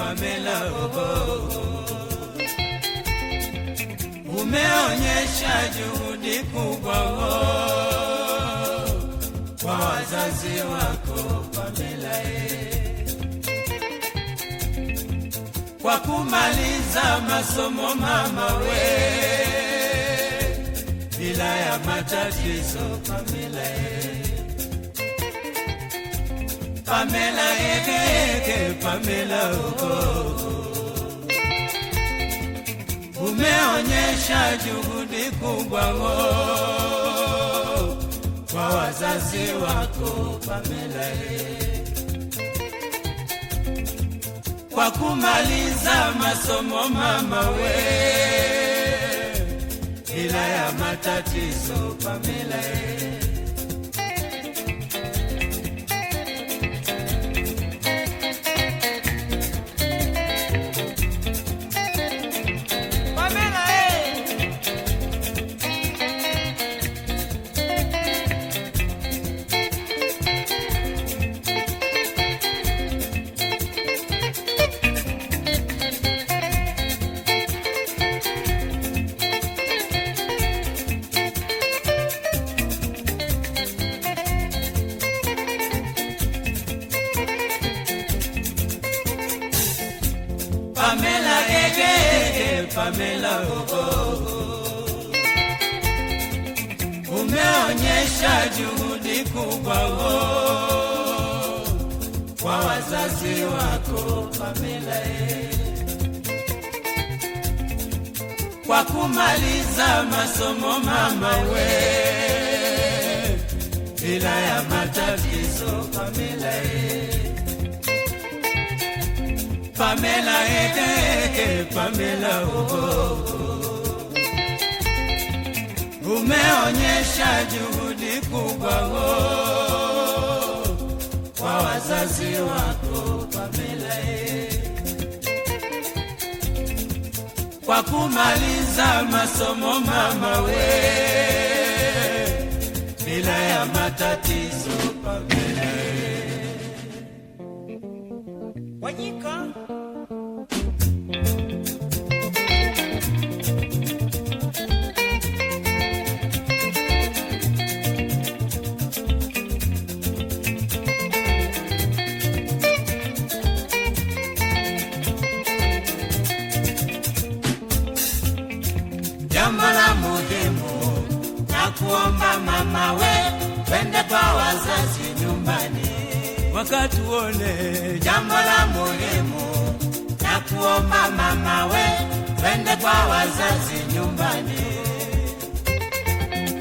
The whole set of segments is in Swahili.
Pamela oh. Umeonyesha juhudi kubwa oh, kwa wazazi wako Pamela eh. Kwa kumaliza masomo mama we bila ya matatizo Pamela eh. Pamela ege Pamela uko Umeonyesha juhudi kubwa oh, kwa wazazi wako Pamela eh. Kwa kumaliza masomo mama we ila ya matatizo Pamela eh. Pamela oh. Umeonyesha juhudi kubwa oh, kwa wazazi wako Pamela eh. Kwa kumaliza masomo mama we bila ya matatizo Pamela eh. Pamela eke Pamela oh. Umeonyesha juhudi kubwa oh, kwa wazazi wako Pamela eh. Kwa kumaliza masomo mama we bila ya matatizo Pamela eh. Wanyika wakati uone jambo la muhimu na kuomba mama we twende kwa wazazi nyumbani.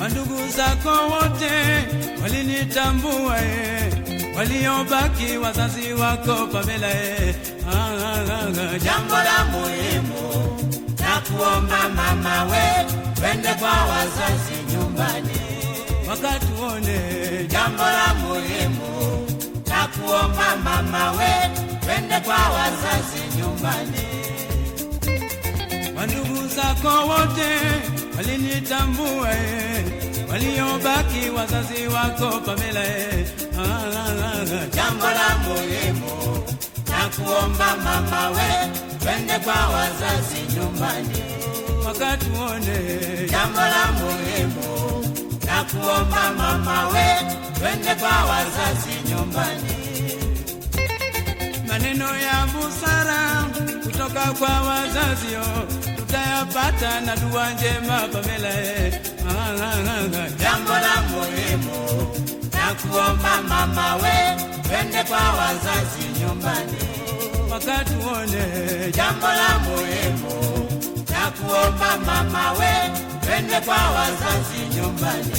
Wandugu zako wote walinitambua waliobaki wazazi wako Pamela jambo la muhimu na kuomba mama we twende kwa wazazi nyumbani. Wakati uone jambo la muhimu kuomba mama we twende kwa wazazi nyumbani. Wandugu zako wote walinitambua waliobaki wazazi wako Pamela e ah, jambo la muhimu. Na kuomba mama we twende kwa wazazi nyumbani. Wakati uone. Jambo la muhimu. Na kuomba mama we twende kwa wazazi nyumbani maneno ya busara kutoka kwa wazazio tutayapata na dua njema Pamela. Ah, ah, ah, jambo la muhimu na kuomba mama we twende kwa wazazi nyumbani. Wakati jambo la muhimu na kuomba mama we twende kwa wazazi nyumbani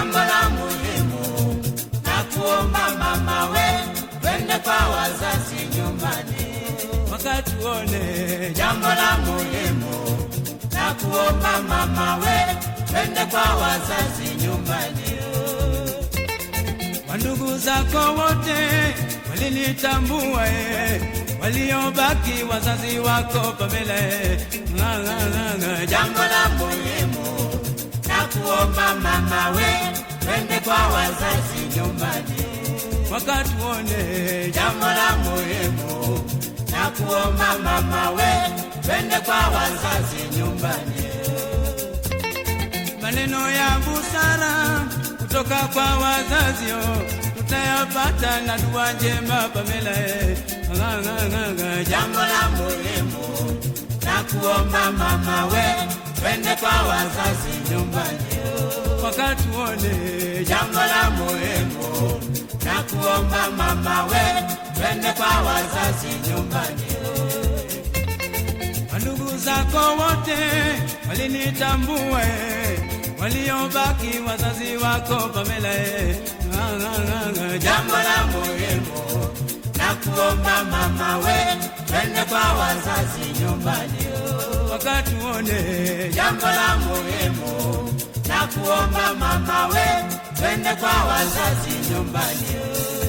jambo la muhimu. Na kuomba mama we, twende kwa wazazi nyumbani. wakatuone Jambo la muhimu. Na kuomba mama we, twende kwa wazazi nyumbani. wandugu zako wote walinitambua e waliobaki wazazi wako Pamela eh, Jambo la muhimu kuomba mama we, twende kwa wazazi nyumbani. wakatuone Jambo la muhimu na kuomba mama we, twende kwa wazazi nyumbani. maneno ya busara kutoka kwa wazazi oh, tutayapata na dua njema Pamela Jambo la muhimu na kuomba mama we, twende kwa wazazi nyumbani. Wakatuone Jambo la muhimu na kuomba mama we, twende kwa wazazi nyumbani. ndugu zako wote walinitambue waliobaki wazazi wako Pamela. eh, Jambo la muhimu na kuomba mama we, twende kwa wazazi nyumbani. wakatuone Jambo la muhimu na kuomba mama we, twende kwa wazazi nyumbani.